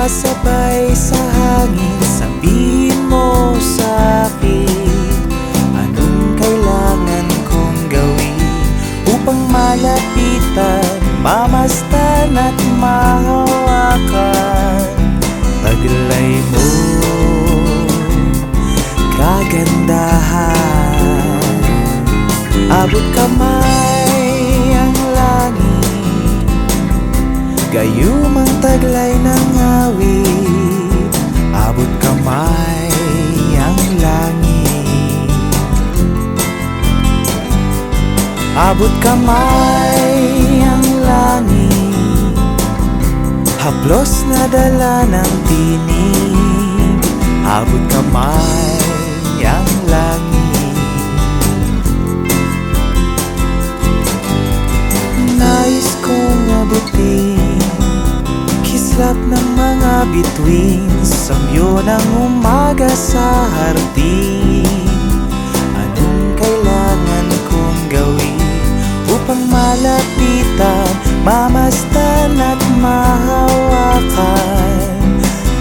Sumasabay sa hangin Sabihin mo sa malapitan Mamastan at mahawakan. Taglay mo Kagandahan. Abot kamay ang langit Gayumang taglay ng awit. Abot kamay ang langit. Abot kamay Haplos na dala ng tinig. Abot kamay ang langit. Nais kong abutin Kislap ng mga bituin. Samyo ng umaga sa hardin malapitan Mamastan at mahawakan.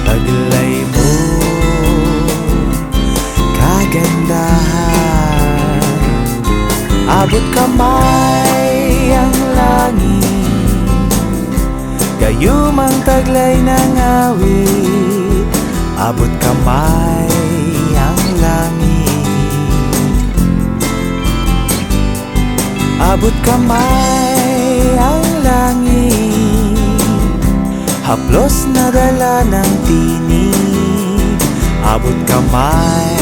Taglay mo Kagandahan. Abot kamay ang langit. Gayumang taglay ng awit. Abot kamay Abot kamay ang langit. Haplos na dala ng tinig. Abot kamay